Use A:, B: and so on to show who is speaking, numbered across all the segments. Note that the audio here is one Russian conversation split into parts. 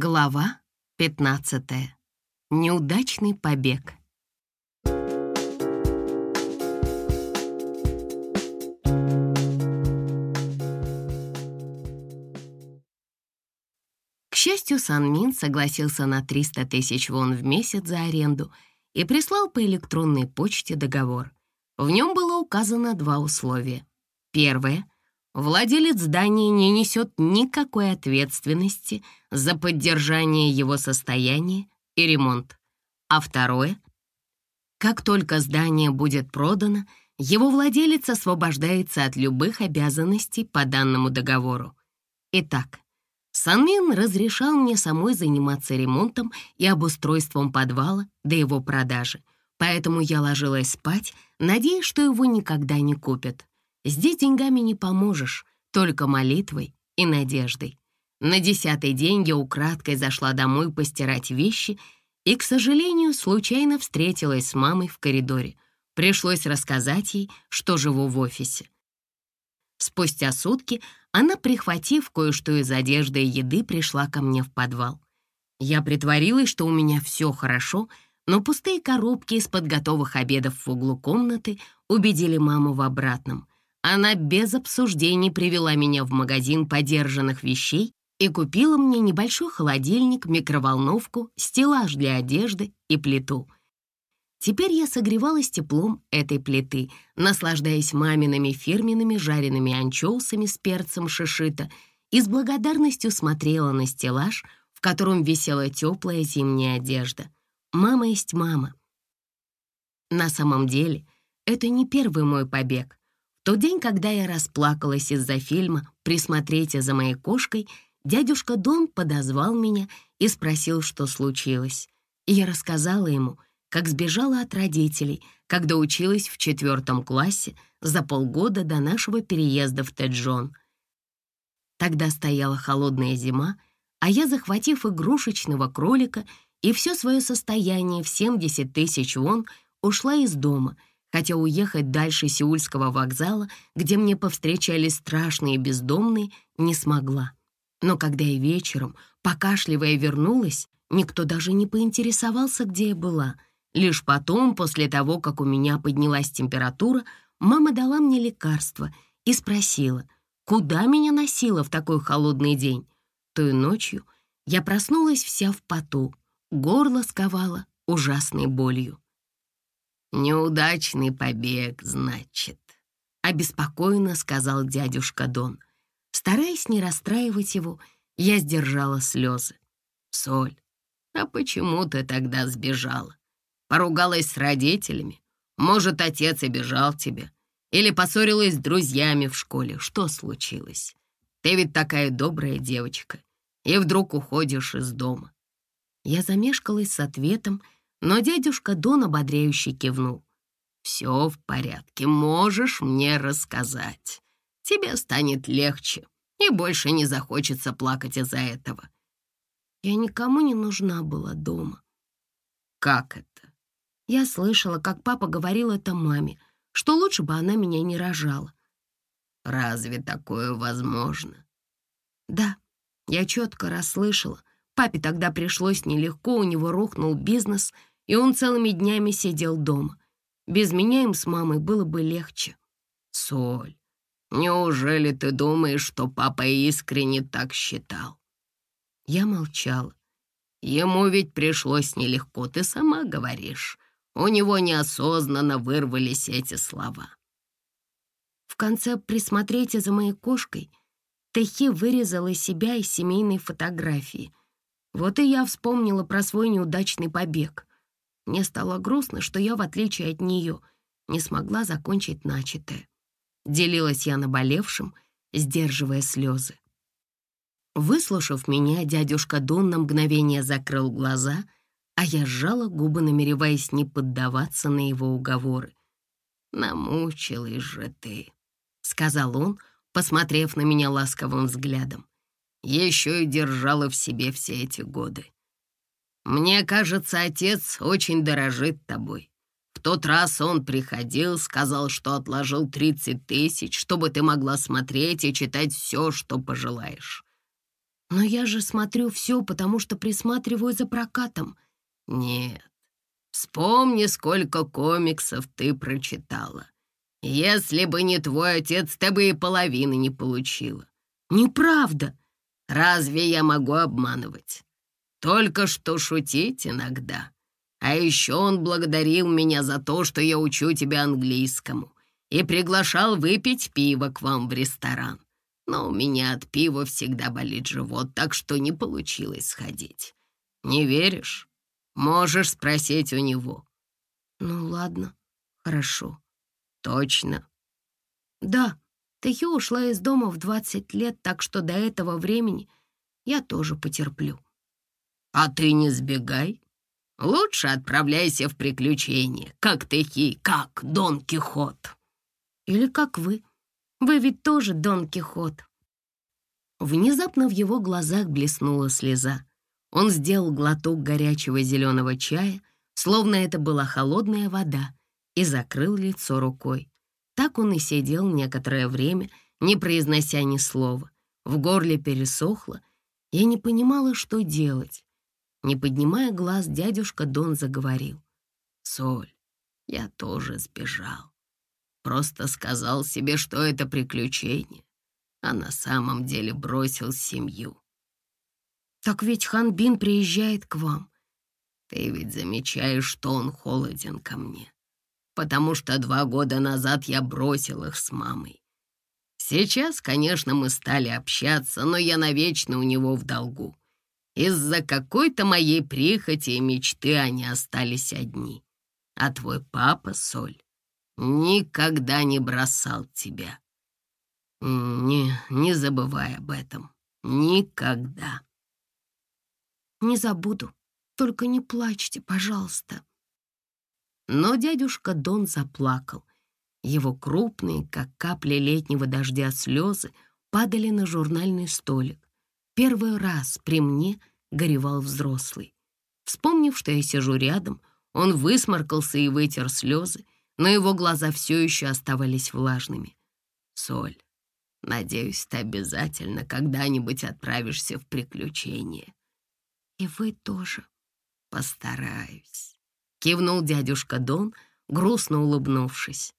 A: Глава 15. Неудачный побег. К счастью, Санмин согласился на 300 тысяч вон в месяц за аренду и прислал по электронной почте договор. В нем было указано два условия. Первое — владелец здания не несет никакой ответственности за поддержание его состояния и ремонт. А второе, как только здание будет продано, его владелец освобождается от любых обязанностей по данному договору. Итак, Санмин разрешал мне самой заниматься ремонтом и обустройством подвала до его продажи, поэтому я ложилась спать, надеясь, что его никогда не купят. Здесь деньгами не поможешь, только молитвой и надеждой. На десятый день я украдкой зашла домой постирать вещи и, к сожалению, случайно встретилась с мамой в коридоре. Пришлось рассказать ей, что живу в офисе. Спустя сутки она, прихватив кое-что из одежды и еды, пришла ко мне в подвал. Я притворилась, что у меня все хорошо, но пустые коробки из-под готовых обедов в углу комнаты убедили маму в обратном. Она без обсуждений привела меня в магазин подержанных вещей и купила мне небольшой холодильник, микроволновку, стеллаж для одежды и плиту. Теперь я согревалась теплом этой плиты, наслаждаясь мамиными фирменными жареными анчоусами с перцем шишита и с благодарностью смотрела на стеллаж, в котором висела теплая зимняя одежда. Мама есть мама. На самом деле, это не первый мой побег тот день, когда я расплакалась из-за фильма «Присмотрите за моей кошкой», дядюшка Дон подозвал меня и спросил, что случилось. И я рассказала ему, как сбежала от родителей, когда училась в четвертом классе за полгода до нашего переезда в Теджон. Тогда стояла холодная зима, а я, захватив игрушечного кролика и все свое состояние в 70 тысяч вон, ушла из дома — хотя уехать дальше Сеульского вокзала, где мне повстречали страшные бездомные, не смогла. Но когда я вечером, покашливая, вернулась, никто даже не поинтересовался, где я была. Лишь потом, после того, как у меня поднялась температура, мама дала мне лекарство и спросила, куда меня носило в такой холодный день. Той ночью я проснулась вся в поту, горло сковало ужасной болью. «Неудачный побег, значит», — обеспокоенно сказал дядюшка Дон. Стараясь не расстраивать его, я сдержала слезы. «Соль, а почему ты тогда сбежала? Поругалась с родителями? Может, отец обижал тебя? Или поссорилась с друзьями в школе? Что случилось? Ты ведь такая добрая девочка, и вдруг уходишь из дома». Я замешкалась с ответом, — но дядюшка Дон ободряюще кивнул. «Все в порядке, можешь мне рассказать. Тебе станет легче, и больше не захочется плакать из-за этого». Я никому не нужна была дома. «Как это?» Я слышала, как папа говорил это маме, что лучше бы она меня не рожала. «Разве такое возможно?» «Да, я четко расслышала. Папе тогда пришлось нелегко, у него рухнул бизнес — и он целыми днями сидел дома. Без меня им с мамой было бы легче. Соль, неужели ты думаешь, что папа искренне так считал? Я молчала. Ему ведь пришлось нелегко, ты сама говоришь. У него неосознанно вырвались эти слова. В конце «Присмотрите за моей кошкой» Техи вырезала себя из семейной фотографии. Вот и я вспомнила про свой неудачный побег. Мне стало грустно, что я, в отличие от нее, не смогла закончить начатое. Делилась я наболевшим, сдерживая слезы. Выслушав меня, дядюшка Дон на мгновение закрыл глаза, а я сжала губы, намереваясь не поддаваться на его уговоры. «Намучилась же ты», — сказал он, посмотрев на меня ласковым взглядом. «Еще и держала в себе все эти годы. Мне кажется, отец очень дорожит тобой. В тот раз он приходил, сказал, что отложил 30 тысяч, чтобы ты могла смотреть и читать все, что пожелаешь. Но я же смотрю все, потому что присматриваю за прокатом.
B: Нет, вспомни, сколько комиксов ты прочитала. Если бы не твой отец, ты бы и половины не получила.
A: Неправда.
B: Разве я могу обманывать? Только что шутить иногда. А еще он благодарил меня за то, что я учу тебя английскому, и приглашал выпить пиво к вам в ресторан. Но у меня от пива всегда болит живот, так что не получилось сходить. Не веришь? Можешь спросить у него».
A: «Ну ладно, хорошо».
B: «Точно?»
A: «Да, Тэхё ушла из дома в 20 лет, так что до этого времени я тоже потерплю».
B: «А ты не сбегай. Лучше отправляйся в приключения, как Тэхи, как Дон Кихот».
A: «Или как вы. Вы ведь тоже Дон Кихот». Внезапно в его глазах блеснула слеза. Он сделал глоток горячего зеленого чая, словно это была холодная вода, и закрыл лицо рукой. Так он и сидел некоторое время, не произнося ни слова. В горле пересохло. Я не понимала, что делать. Не поднимая глаз, дядюшка Дон заговорил.
B: «Соль, я тоже сбежал. Просто сказал себе, что это приключение, а на самом деле бросил семью.
A: «Так ведь Ханбин приезжает к вам».
B: «Ты ведь замечаешь, что он холоден ко мне, потому что два года назад я бросил их с мамой. Сейчас, конечно, мы стали общаться, но я навечно у него в долгу. Из-за какой-то моей прихоти и мечты они остались одни. А твой папа, Соль, никогда не бросал тебя. Не, не забывай об этом. Никогда.
A: Не забуду. Только не плачьте, пожалуйста. Но дядюшка Дон заплакал. Его крупные, как капли летнего дождя, слезы падали на журнальный столик. Первый раз при мне горевал взрослый. Вспомнив, что я сижу рядом, он высморкался и вытер слезы, но его глаза все еще оставались влажными.
B: «Соль, надеюсь, ты обязательно когда-нибудь отправишься в приключения.
A: «И вы тоже».
B: «Постараюсь», — кивнул дядюшка Дон, грустно улыбнувшись.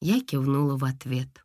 A: Я кивнула в ответ.